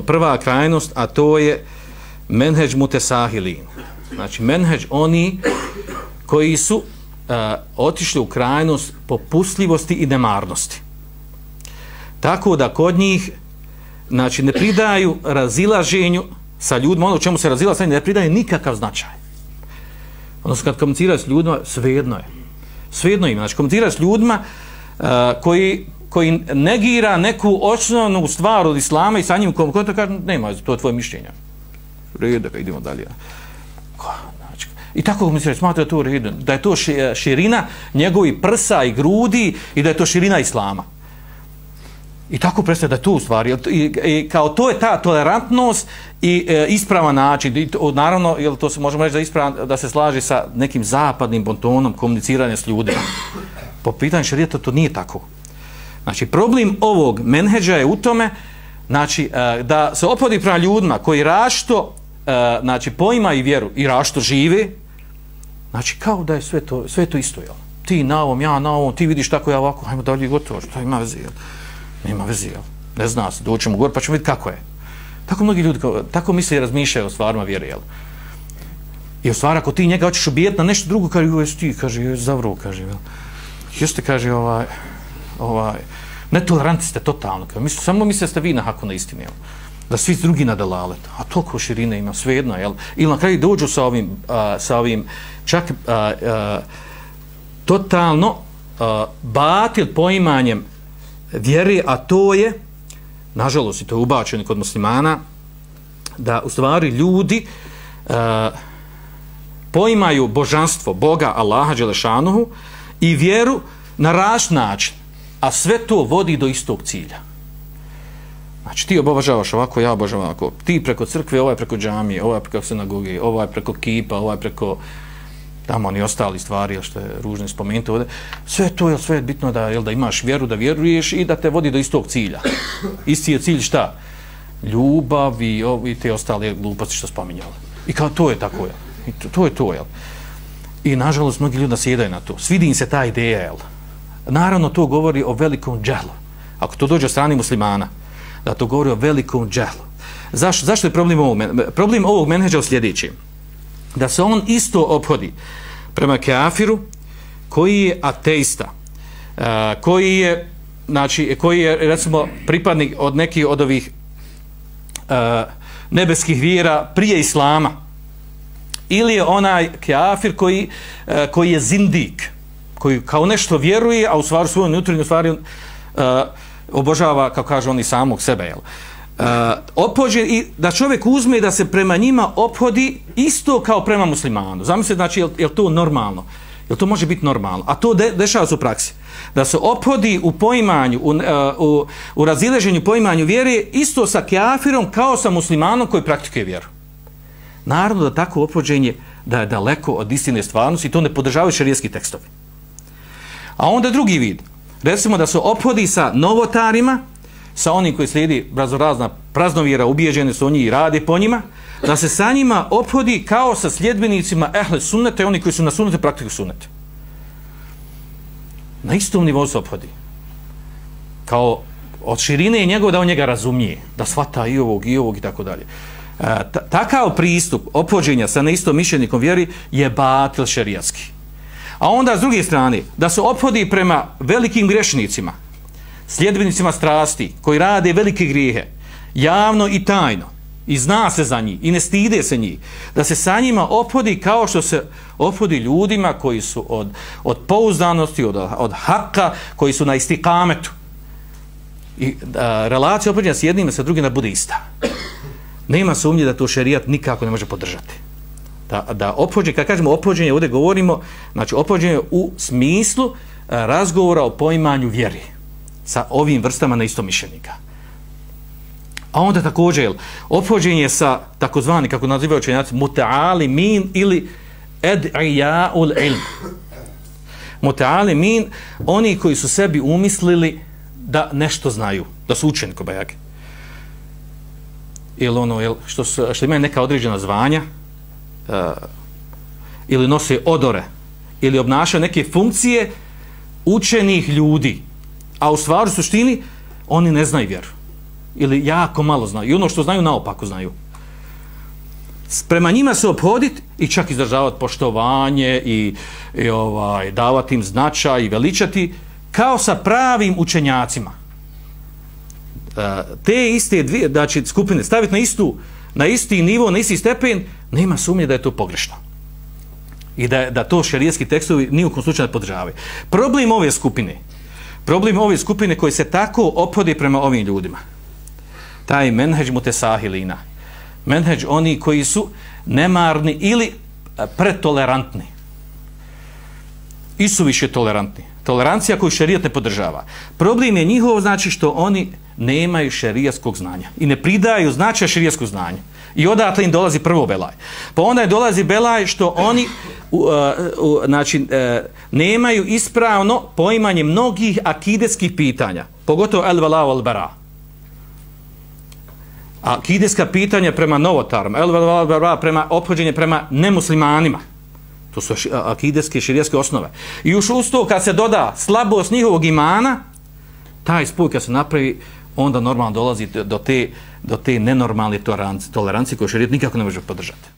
recimo, prva krajnost, a to je menheđ mutesahilin. Znači, menheđ oni koji su uh, otišli u krajnost popustljivosti i nemarnosti. Tako da kod njih znači, ne pridaju razilaženju sa ljudima, ono u čemu se razila, ne pridaju nikakav značaj. Odnosno, kad komuniciraju s ljudima, svejedno je. Svejedno im. Znači, komuniciraju s ljudima uh, koji, koji negira neku osnovnu stvar od islama i sa njim komuniciraju, kaže, nema, to je tvoje mišljenje. Reda, idemo dalje. Znači, I tako mi se smatra to redu, da je to širina njegovi prsa i grudi i da je to širina islama. I tako predstavlja da je to u stvari. I, i, kao to je ta tolerantnost i e, ispravan način. I to, naravno, jel, to se možemo reći da, ispravan, da se slaži sa nekim zapadnim bontonom komuniciranja s ljudima. Po pitanju šarijeta to nije tako. Znači, problem ovog menheđa je u tome znači, e, da se opodi prema ljudima koji rašto e, znači, pojma i vjeru i rašto žive, znači, kao da je sve to, sve to isto. Jel? Ti na ovom, ja na ovom, ti vidiš tako ja ovako, hajmo dalje gotovo, što ima veze, jel? Nema veze, jel? Ne zna se, doćemo gore pa ćemo vidjeti kako je. Tako mnogi ljudi, tako misle i razmišljaju o stvarima vjere, jel? I o stvar, ako ti njega hoćeš ubijeti na nešto drugo, kaže, joj, ti, kaže, joj, zavro, kaže, jel? Jeste, kaže, ovaj, ovaj, netoleranti ste totalno, Kao, mislim, samo misle ste vi na haku na istini, jel? Da svi drugi na dalalet. A toliko širine ima, svejedno, jel? Ili na kraju dođu sa ovim, a, sa ovim, čak, a, a, totalno, a, batil poimanjem vjeri, a to je, nažalost, i to je ubačeno kod muslimana, da u stvari ljudi uh, poimaju božanstvo Boga, Allaha, Đelešanuhu i vjeru na raš način, a sve to vodi do istog cilja. Znači, ti obožavaš ovako, ja obožavam ovako. Ti preko crkve, ovaj preko džamije, ovaj preko sinagoge, ovaj preko kipa, ovaj preko tamo oni ostali stvari što je ružno spomenuto ovdje. Sve to je sve je bitno da jel da imaš vjeru da vjeruješ i da te vodi do istog cilja. Isti je cilj šta? Ljubav i, i te ostale gluposti što spominjali i kao to je tako je i to, to je to jel. I nažalost mnogi ljudi nasjedaju na to. Svidi im se ta ideja jel naravno to govori o velikom džehlu. ako to dođe od strane muslimana da to govori o velikom džehlu. Zaš, zašto je problem ovog problem ovog menheđa u sljedećem da se on isto obhodi prema kafiru koji je ateista uh, koji je znači koji je recimo pripadnik od nekih od ovih uh, nebeskih vjera prije islama ili je onaj kafir koji, uh, koji je zindik koji kao nešto vjeruje a u stvari svoju unutarnju stvari uh, obožava kao kaže oni samog sebe jel? Uh, opođe i da čovjek uzme da se prema njima ophodi isto kao prema muslimanu. Zamislite, znači, je, je to normalno? Je to može biti normalno? A to de, dešava se u praksi. Da se ophodi u poimanju, u, uh, u, u razileženju poimanju vjere isto sa kjafirom kao sa muslimanom koji praktikuje vjeru. Naravno da tako opođenje da je daleko od istine stvarnosti i to ne podržavaju šarijeski tekstovi. A onda drugi vid. Recimo da se ophodi sa novotarima, sa onim koji slijedi raznorazna praznovjera, ubijeđene su oni i rade po njima, da se sa njima ophodi kao sa sljedbenicima ehle sunnete, oni koji su na sunnete praktiku sunnete. Na istom nivou se ophodi. Kao od širine je njegov da on njega razumije, da svata i ovog i ovog i tako dalje. E, takav pristup ophođenja sa neistom mišljenikom vjeri je batil šerijatski. A onda s druge strane, da se ophodi prema velikim grešnicima, sljedbenicima strasti koji rade velike grijehe javno i tajno i zna se za njih i ne stide se njih da se sa njima ophodi kao što se ophodi ljudima koji su od, od pouzdanosti od, od haka koji su na istikametu i a, relacija opođenja s jednim i sa drugim da bude ista. Nema sumnje da to šerijat nikako ne može podržati da, da opođenje, kad kažemo opođenje ovdje govorimo znači opođenje u smislu e, razgovora o poimanju vjeri sa ovim vrstama na istomišljenika. A onda također, opođenje sa takozvani, kako nazivaju učenjaci, muta'ali min ili ed'ija'ul ilm. Muta'ali min, oni koji su sebi umislili da nešto znaju, da su učeni kobajake. Ili ono, jel, što, su, što imaju neka određena zvanja, uh, ili nose odore, ili obnašaju neke funkcije učenih ljudi, a u stvari suštini oni ne znaju vjeru. ili jako malo znaju. I ono što znaju naopako znaju. Prema njima se obhoditi i čak izdržavati poštovanje i, i ovaj davati im značaj i veličati kao sa pravim učenjacima. Eh, te iste dvije znači skupine staviti na istu na isti nivo, na isti stepen nema sumnje da je to pogrešno i da, da to šarijetski tekstovi nijukom u slučaju ne podržavaju. Problem ove skupine, problem ove skupine koji se tako ophodi prema ovim ljudima, taj menheđ mutesahilina, menheđ oni koji su nemarni ili e, pretolerantni i su više tolerantni. Tolerancija koju šerijat ne podržava. Problem je njihov znači što oni nemaju šerijaskog znanja i ne pridaju značaj šerijatskog znanja. I odatle im dolazi prvo belaj. Pa onda je dolazi belaj što oni u, e, u, znači, e, nemaju ispravno poimanje mnogih akidetskih pitanja. Pogotovo el vala al bara. Akideska pitanja prema novotarom, el vala al bara prema ophođenje prema nemuslimanima. To su akideske širijaske osnove. I još uz to kad se doda slabost njihovog imana, taj spoj kad se napravi, onda normalno dolazi do te, do te nenormalne tolerancije koju šarijet nikako ne može podržati.